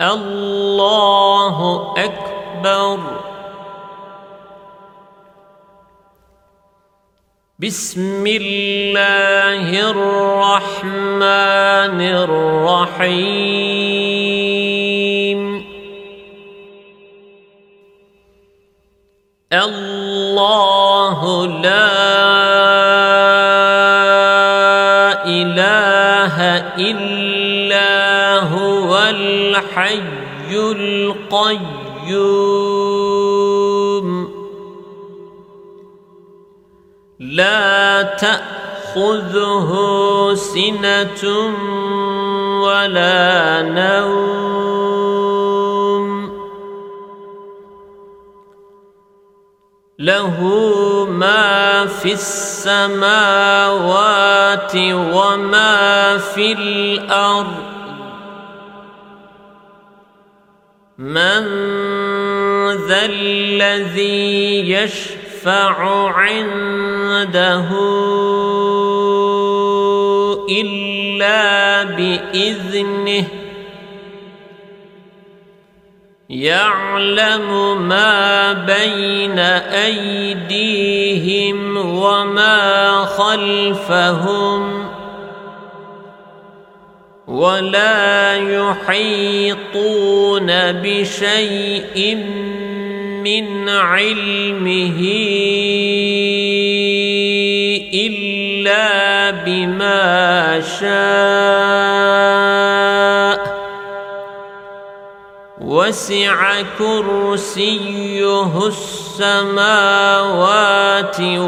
الله أكبر. بسم الله الرحمن الرحيم. الله لا إله إلا الحي القيوم. لا تأخذه سنة ولا نوم. له ما في السماوات وما في الأرض. من ذا الذي يشفع عنده إلا بإذنه يعلم ما بين أيديهم وما خلفهم ولا يحيطون بشيء من علمه إلا بما شاء. وسع كرسيه السماوات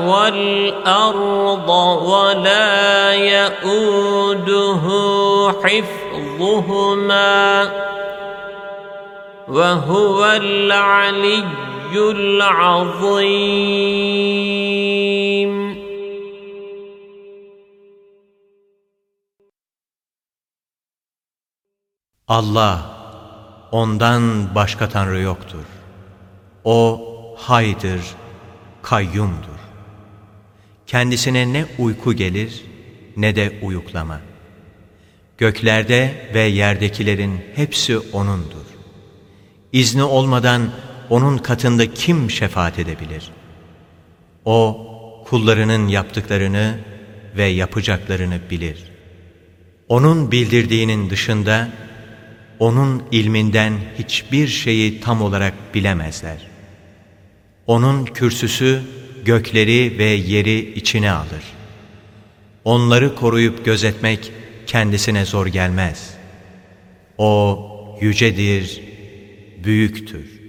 والأرض ولا يؤوده حفظهما وهو العلي العظيم. Allah, ondan başka Tanrı yoktur. O haydır, kayyumdur. Kendisine ne uyku gelir ne de uyuklama. Göklerde ve yerdekilerin hepsi O'nundur. İzni olmadan O'nun katında kim şefaat edebilir? O, kullarının yaptıklarını ve yapacaklarını bilir. O'nun bildirdiğinin dışında, O'nun ilminden hiçbir şeyi tam olarak bilemezler. O'nun kürsüsü gökleri ve yeri içine alır. Onları koruyup gözetmek kendisine zor gelmez. O yücedir, büyüktür.